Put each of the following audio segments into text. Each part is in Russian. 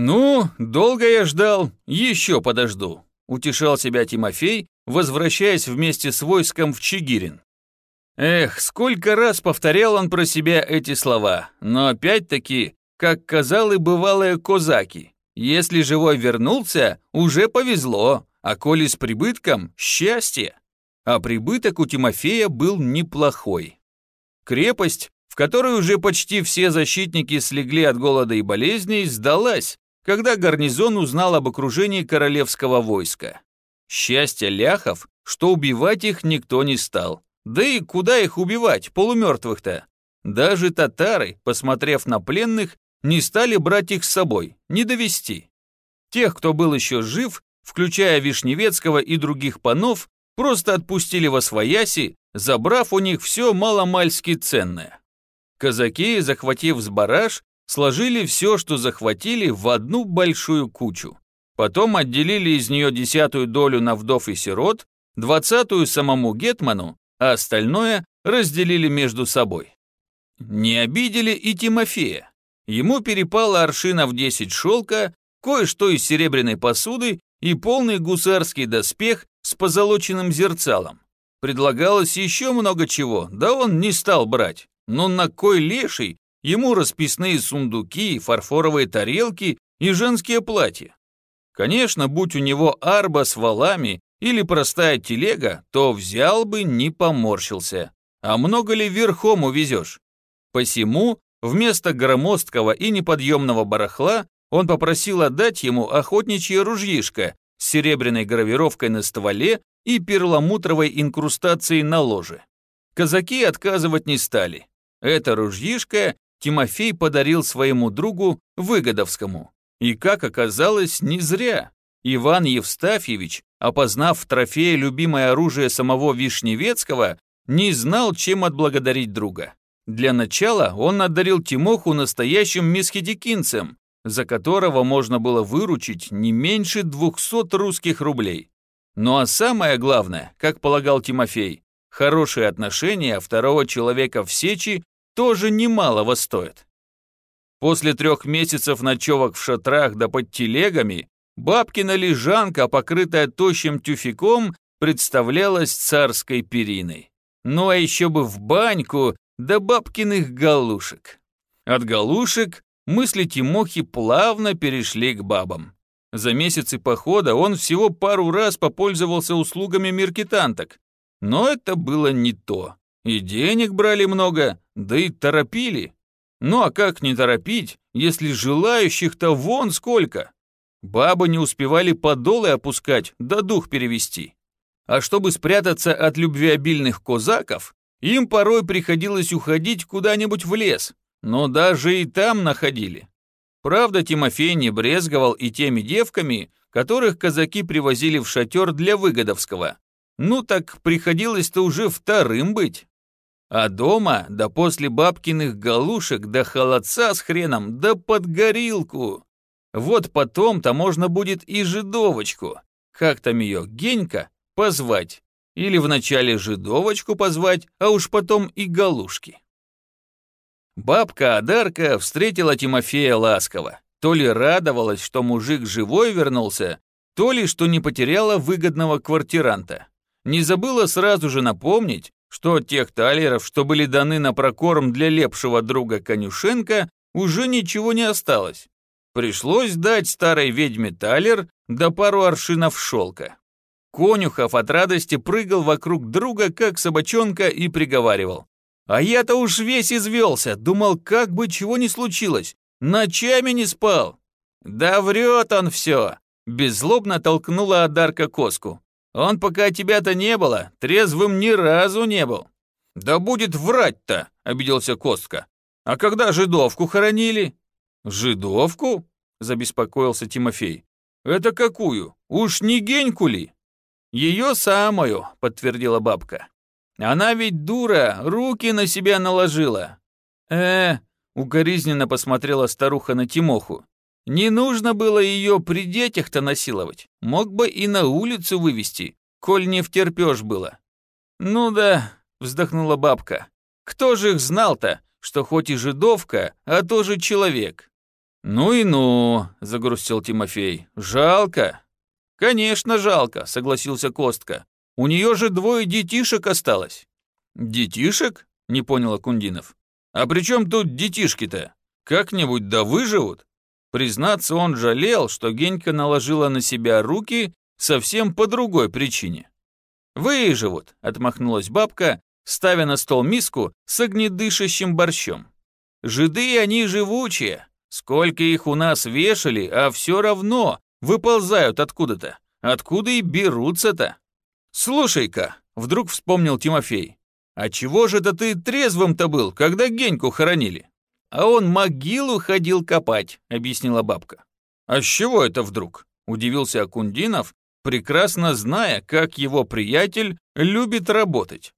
«Ну, долго я ждал, еще подожду», – утешал себя Тимофей, возвращаясь вместе с войском в Чигирин. Эх, сколько раз повторял он про себя эти слова, но опять-таки, как казал и бывалые козаки, если живой вернулся, уже повезло, а коли с прибытком – счастье. А прибыток у Тимофея был неплохой. Крепость, в которой уже почти все защитники слегли от голода и болезней, сдалась, когда гарнизон узнал об окружении королевского войска. Счастье ляхов, что убивать их никто не стал. Да и куда их убивать, полумертвых-то? Даже татары, посмотрев на пленных, не стали брать их с собой, не довести. Тех, кто был еще жив, включая Вишневецкого и других панов, просто отпустили во свояси, забрав у них все маломальски ценное. Казаки, захватив сбараж, сложили все, что захватили, в одну большую кучу. Потом отделили из нее десятую долю на вдов и сирот, двадцатую самому Гетману, а остальное разделили между собой. Не обидели и Тимофея. Ему перепало аршина в десять шелка, кое-что из серебряной посуды и полный гусарский доспех с позолоченным зерцалом. Предлагалось еще много чего, да он не стал брать. Но на кой леший Ему расписные сундуки, фарфоровые тарелки и женские платья. Конечно, будь у него арба с валами или простая телега, то взял бы, не поморщился. А много ли верхом увезешь? Посему, вместо громоздкого и неподъемного барахла, он попросил отдать ему охотничье ружьишко с серебряной гравировкой на стволе и перламутровой инкрустацией на ложе. Казаки отказывать не стали. Это ружьишко Тимофей подарил своему другу Выгодовскому. И, как оказалось, не зря. Иван Евстафьевич, опознав в трофее любимое оружие самого Вишневецкого, не знал, чем отблагодарить друга. Для начала он одарил Тимоху настоящим месхидикинцем, за которого можно было выручить не меньше 200 русских рублей. Ну а самое главное, как полагал Тимофей, хорошие отношения второго человека в Сечи тоже немалого стоит. После трех месяцев ночевок в шатрах да под телегами, бабкина лежанка, покрытая тощим тюфяком, представлялась царской периной. Ну а еще бы в баньку, да бабкиных галушек. От галушек мысли Тимохи плавно перешли к бабам. За месяцы похода он всего пару раз попользовался услугами меркетанток, но это было не то. И денег брали много, да и торопили. Ну а как не торопить, если желающих-то вон сколько? Бабы не успевали подолы опускать, да дух перевести. А чтобы спрятаться от любвеобильных козаков, им порой приходилось уходить куда-нибудь в лес, но даже и там находили. Правда, Тимофей не брезговал и теми девками, которых казаки привозили в шатер для Выгодовского. Ну так приходилось-то уже вторым быть. А дома, да после бабкиных галушек, да холодца с хреном, да под горилку. Вот потом-то можно будет и жидовочку, как там ее, Генька, позвать. Или вначале жидовочку позвать, а уж потом и галушки. Бабка Адарка встретила Тимофея ласково. То ли радовалась, что мужик живой вернулся, то ли что не потеряла выгодного квартиранта. Не забыла сразу же напомнить, что тех талеров, что были даны на прокорм для лепшего друга Конюшенко, уже ничего не осталось. Пришлось дать старой ведьме талер да пару аршинов шелка. Конюхов от радости прыгал вокруг друга, как собачонка, и приговаривал. «А я-то уж весь извелся, думал, как бы чего ни случилось, ночами не спал». «Да врет он все!» – беззлобно толкнула Адарка Коску. Он пока тебя-то не было, трезвым ни разу не был». «Да будет врать-то», — обиделся Костка. «А когда жидовку хоронили?» «Жидовку?» — забеспокоился Тимофей. «Это какую? Уж не геньку ли?» «Ее самую», — подтвердила бабка. «Она ведь дура, руки на себя наложила». «Э, укоризненно посмотрела старуха на Тимоху. Не нужно было ее при детях-то насиловать. Мог бы и на улицу вывести, коль не втерпешь было. Ну да, вздохнула бабка. Кто же их знал-то, что хоть и жидовка, а тоже человек? «Ну и ну», — загрустил Тимофей. «Жалко». «Конечно, жалко», — согласился Костка. «У нее же двое детишек осталось». «Детишек?» — не понял Акундинов. «А при чем тут детишки-то? Как-нибудь да выживут?» Признаться, он жалел, что Генька наложила на себя руки совсем по другой причине. «Выживут», — отмахнулась бабка, ставя на стол миску с огнедышащим борщом. «Жиды они живучие, сколько их у нас вешали, а все равно выползают откуда-то. Откуда и берутся-то?» «Слушай-ка», — вдруг вспомнил Тимофей, «а чего же это ты трезвым-то был, когда Геньку хоронили?» «А он могилу ходил копать», — объяснила бабка. «А с чего это вдруг?» — удивился Акундинов, прекрасно зная, как его приятель любит работать.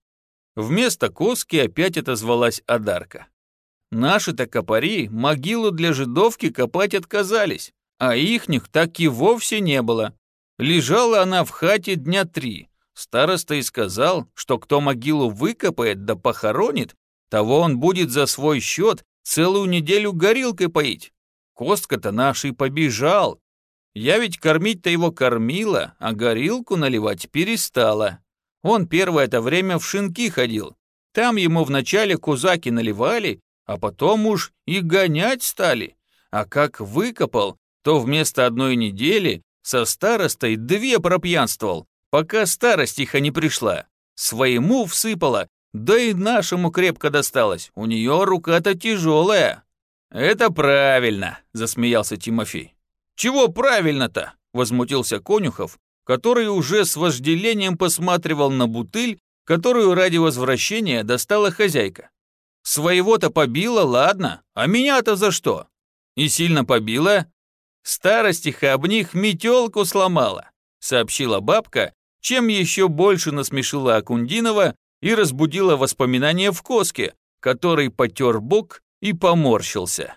Вместо коски опять отозвалась Адарка. Наши-то копари могилу для жидовки копать отказались, а ихних так и вовсе не было. Лежала она в хате дня три. Староста и сказал, что кто могилу выкопает да похоронит, того он будет за свой счет целую неделю горилкой поить. Костка-то наш и побежал. Я ведь кормить-то его кормила, а горилку наливать перестала. Он первое это время в шинки ходил. Там ему вначале кузаки наливали, а потом уж и гонять стали. А как выкопал, то вместо одной недели со старостой две пропьянствовал, пока старость их не пришла. Своему всыпала, да и нашему крепко досталось, у нее рука-то тяжелая. Это правильно, засмеялся Тимофей. Чего правильно-то? Возмутился Конюхов, который уже с вожделением посматривал на бутыль, которую ради возвращения достала хозяйка. Своего-то побила, ладно, а меня-то за что? И сильно побила? Старостиха об них метелку сломала, сообщила бабка, чем еще больше насмешила Акундинова и разбудила воспоминания в коске, который потер бок и поморщился.